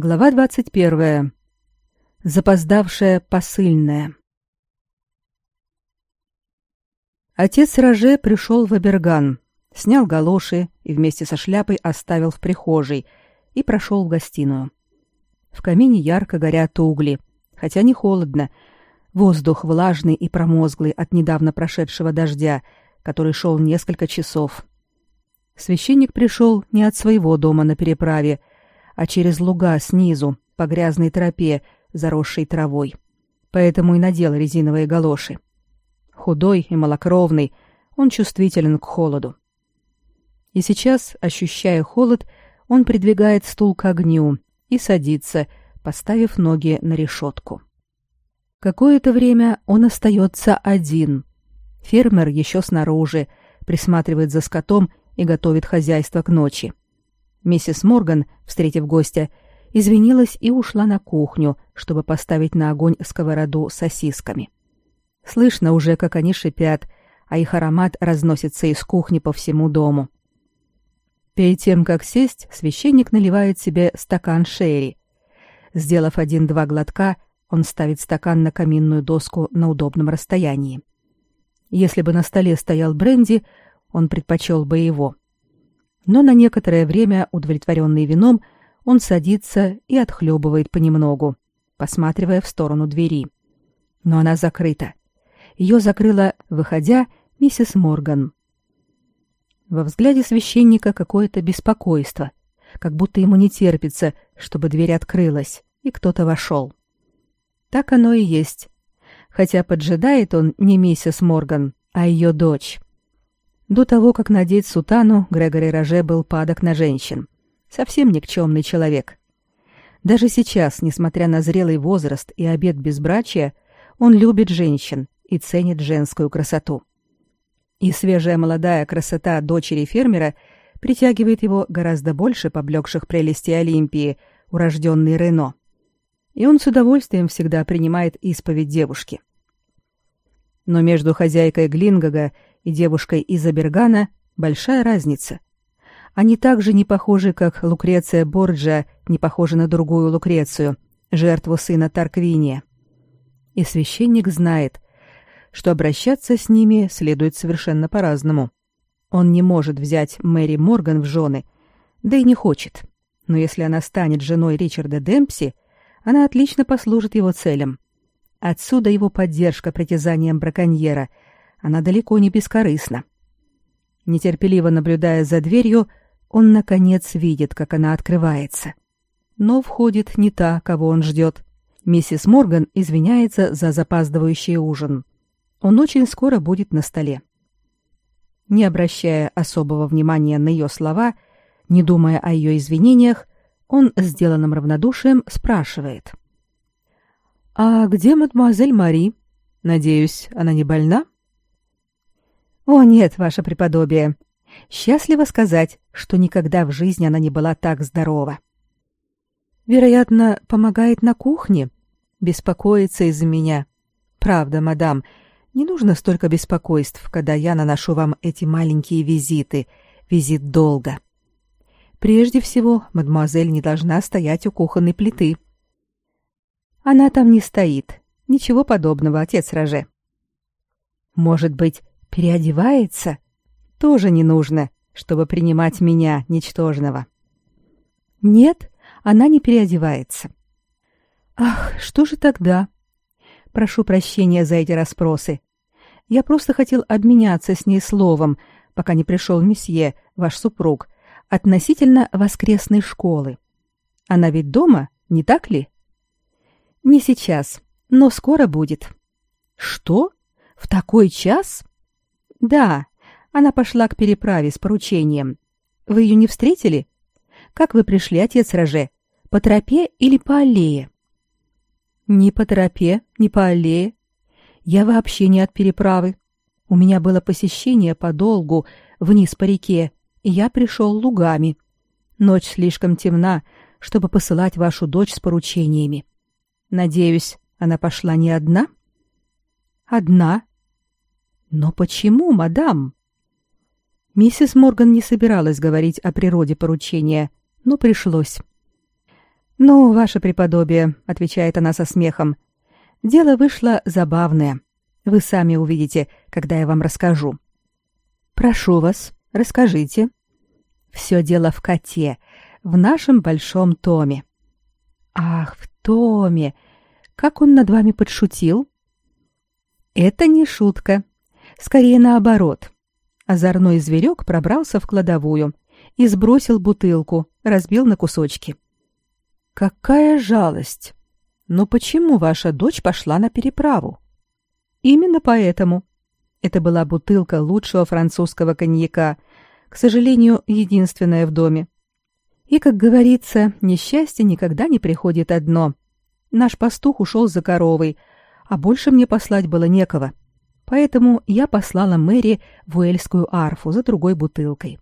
Глава 21. Запоздавшая посыльная. Отец Роже пришел в Аберган, снял галоши и вместе со шляпой оставил в прихожей и прошел в гостиную. В камине ярко горят угли, хотя не холодно. Воздух влажный и промозглый от недавно прошедшего дождя, который шел несколько часов. Священник пришел не от своего дома на переправе, а через луга снизу, по грязной тропе, заросшей травой. Поэтому и надел резиновые галоши. Худой и малокровный, он чувствителен к холоду. И сейчас, ощущая холод, он придвигает стул к огню и садится, поставив ноги на решетку. Какое-то время он остается один. Фермер еще снаружи, присматривает за скотом и готовит хозяйство к ночи. Миссис Морган, встретив гостя, извинилась и ушла на кухню, чтобы поставить на огонь сковороду с сосисками. Слышно уже, как они шипят, а их аромат разносится из кухни по всему дому. Перед тем, как сесть, священник наливает себе стакан шерри. Сделав один-два глотка, он ставит стакан на каминную доску на удобном расстоянии. Если бы на столе стоял бренди, он предпочел бы его — но на некоторое время, удовлетворенный вином, он садится и отхлебывает понемногу, посматривая в сторону двери. Но она закрыта. Ее закрыла, выходя, миссис Морган. Во взгляде священника какое-то беспокойство, как будто ему не терпится, чтобы дверь открылась, и кто-то вошел. Так оно и есть. Хотя поджидает он не миссис Морган, а ее дочь. До того, как надеть сутану, Грегори Роже был падок на женщин. Совсем никчемный человек. Даже сейчас, несмотря на зрелый возраст и обет безбрачия, он любит женщин и ценит женскую красоту. И свежая молодая красота дочери фермера притягивает его гораздо больше поблекших прелестей Олимпии, урожденной Рено. И он с удовольствием всегда принимает исповедь девушки. Но между хозяйкой Глингага и девушкой из Абергана большая разница. Они также не похожи, как Лукреция Борджа не похожа на другую Лукрецию, жертву сына Тарквиния. И священник знает, что обращаться с ними следует совершенно по-разному. Он не может взять Мэри Морган в жены, да и не хочет. Но если она станет женой Ричарда Демпси, она отлично послужит его целям. Отсюда его поддержка притязаниям браконьера — она далеко не бескорыстна. Нетерпеливо наблюдая за дверью, он, наконец, видит, как она открывается. Но входит не та, кого он ждет. Миссис Морган извиняется за запаздывающий ужин. Он очень скоро будет на столе. Не обращая особого внимания на ее слова, не думая о ее извинениях, он, сделанным равнодушием, спрашивает. «А где мадемуазель Мари? Надеюсь, она не больна?» «О нет, ваше преподобие. Счастливо сказать, что никогда в жизни она не была так здорова. Вероятно, помогает на кухне, беспокоится из-за меня. Правда, мадам, не нужно столько беспокойств, когда я наношу вам эти маленькие визиты, визит долго. Прежде всего, мадемуазель не должна стоять у кухонной плиты. Она там не стоит. Ничего подобного, отец Роже. Может быть, Переодевается? Тоже не нужно, чтобы принимать меня, ничтожного. Нет, она не переодевается. Ах, что же тогда? Прошу прощения за эти расспросы. Я просто хотел обменяться с ней словом, пока не пришел месье, ваш супруг, относительно воскресной школы. Она ведь дома, не так ли? Не сейчас, но скоро будет. Что? В такой час? Да, она пошла к переправе с поручением. Вы ее не встретили? Как вы пришли, отец Роже? По тропе или по аллее? Ни по тропе, ни по аллее. Я вообще не от переправы. У меня было посещение по долгу вниз по реке, и я пришел лугами. Ночь слишком темна, чтобы посылать вашу дочь с поручениями. Надеюсь, она пошла не одна? Одна, но почему, мадам? Миссис Морган не собиралась говорить о природе поручения, но пришлось. «Ну, ваше преподобие», — отвечает она со смехом, — «дело вышло забавное. Вы сами увидите, когда я вам расскажу». «Прошу вас, расскажите». «Все дело в коте, в нашем большом томе». «Ах, в томе! Как он над вами подшутил?» «Это не шутка. Скорее наоборот. Озорной зверек пробрался в кладовую и сбросил бутылку, разбил на кусочки. Какая жалость! Но почему ваша дочь пошла на переправу? Именно поэтому. Это была бутылка лучшего французского коньяка, к сожалению, единственная в доме. И, как говорится, несчастье никогда не приходит одно. Наш пастух ушел за коровой, а больше мне послать было некого. — Поэтому я послала Мэри в Уэльскую арфу за другой бутылкой.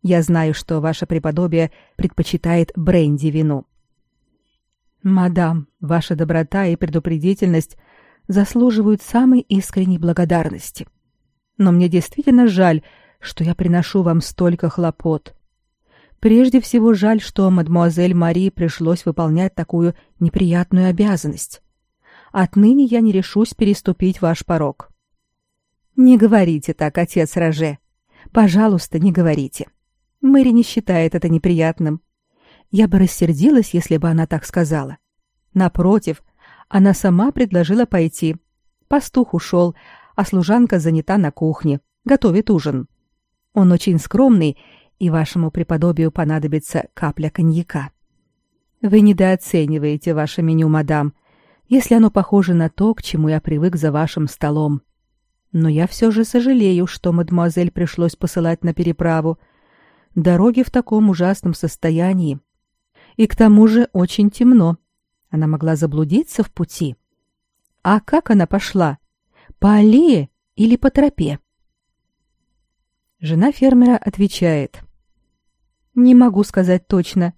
Я знаю, что ваше преподобие предпочитает бренди вину. Мадам, ваша доброта и предупредительность заслуживают самой искренней благодарности. Но мне действительно жаль, что я приношу вам столько хлопот. Прежде всего жаль, что мадмуазель Мари пришлось выполнять такую неприятную обязанность. Отныне я не решусь переступить ваш порог. Не говорите так, отец Роже. Пожалуйста, не говорите. Мэри не считает это неприятным. Я бы рассердилась, если бы она так сказала. Напротив, она сама предложила пойти. Пастух ушел, а служанка занята на кухне, готовит ужин. Он очень скромный, и вашему преподобию понадобится капля коньяка. Вы недооцениваете ваше меню, мадам, если оно похоже на то, к чему я привык за вашим столом. Но я все же сожалею, что мадемуазель пришлось посылать на переправу. Дороги в таком ужасном состоянии. И к тому же очень темно. Она могла заблудиться в пути. А как она пошла? По аллее или по тропе? Жена фермера отвечает. «Не могу сказать точно.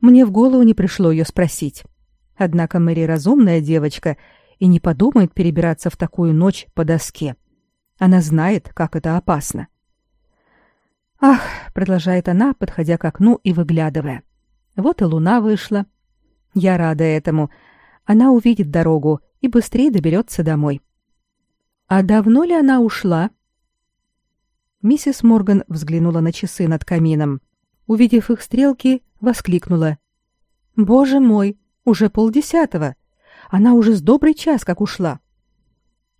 Мне в голову не пришло ее спросить. Однако Мэри разумная девочка и не подумает перебираться в такую ночь по доске. Она знает, как это опасно. Ах, продолжает она, подходя к окну и выглядывая. Вот и луна вышла. Я рада этому. Она увидит дорогу и быстрее доберется домой. А давно ли она ушла? Миссис Морган взглянула на часы над камином. Увидев их стрелки, воскликнула: "Боже мой, уже полдесятого! Она уже с добрый час как ушла.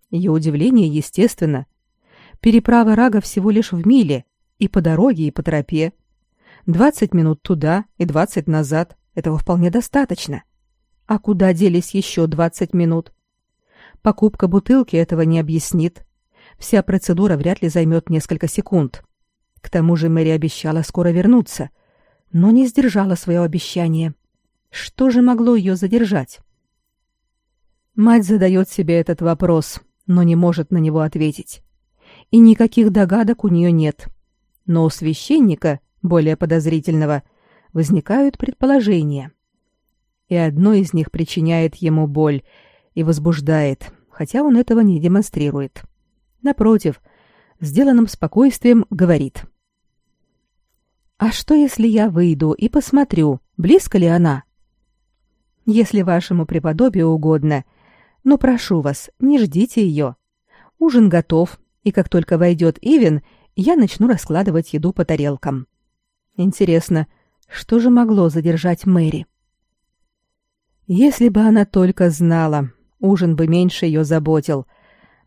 Ее удивление естественно. Переправа Рага всего лишь в миле, и по дороге, и по тропе. Двадцать минут туда и двадцать назад. Этого вполне достаточно. А куда делись еще двадцать минут? Покупка бутылки этого не объяснит. Вся процедура вряд ли займет несколько секунд. К тому же Мэри обещала скоро вернуться, но не сдержала свое обещание. Что же могло ее задержать? Мать задает себе этот вопрос, но не может на него ответить. И никаких догадок у нее нет. Но у священника, более подозрительного, возникают предположения. И одно из них причиняет ему боль и возбуждает, хотя он этого не демонстрирует. Напротив, сделанным спокойствием говорит. «А что, если я выйду и посмотрю, близко ли она?» «Если вашему преподобию угодно, но прошу вас, не ждите ее. Ужин готов, и как только войдет Ивен, я начну раскладывать еду по тарелкам. Интересно, что же могло задержать Мэри? Если бы она только знала, ужин бы меньше ее заботил,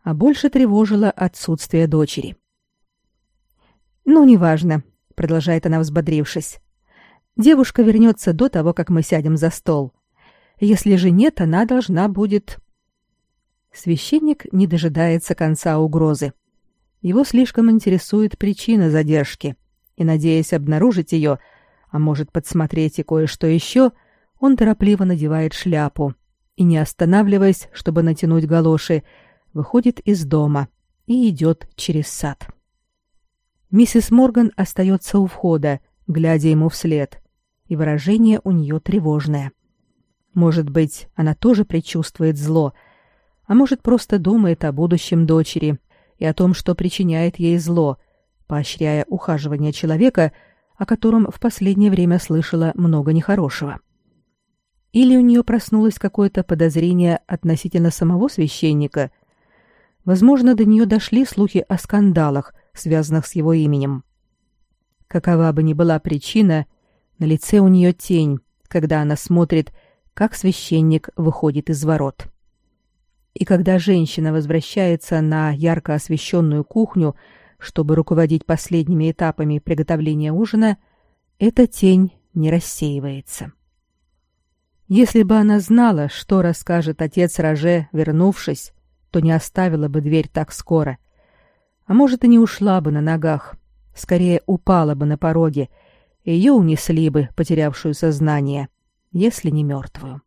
а больше тревожило отсутствие дочери. «Ну, неважно», — продолжает она, взбодрившись. «Девушка вернется до того, как мы сядем за стол. Если же нет, она должна будет...» Священник не дожидается конца угрозы. Его слишком интересует причина задержки, и, надеясь обнаружить ее, а может подсмотреть и кое-что еще, он торопливо надевает шляпу и, не останавливаясь, чтобы натянуть галоши, выходит из дома и идет через сад. Миссис Морган остается у входа, глядя ему вслед, и выражение у нее тревожное. Может быть, она тоже предчувствует зло — а может, просто думает о будущем дочери и о том, что причиняет ей зло, поощряя ухаживание человека, о котором в последнее время слышала много нехорошего. Или у нее проснулось какое-то подозрение относительно самого священника? Возможно, до нее дошли слухи о скандалах, связанных с его именем. Какова бы ни была причина, на лице у нее тень, когда она смотрит, как священник выходит из ворот. И когда женщина возвращается на ярко освещенную кухню, чтобы руководить последними этапами приготовления ужина, эта тень не рассеивается. Если бы она знала, что расскажет отец Роже, вернувшись, то не оставила бы дверь так скоро. А может, и не ушла бы на ногах, скорее упала бы на пороге, и ее унесли бы, потерявшую сознание, если не мертвую.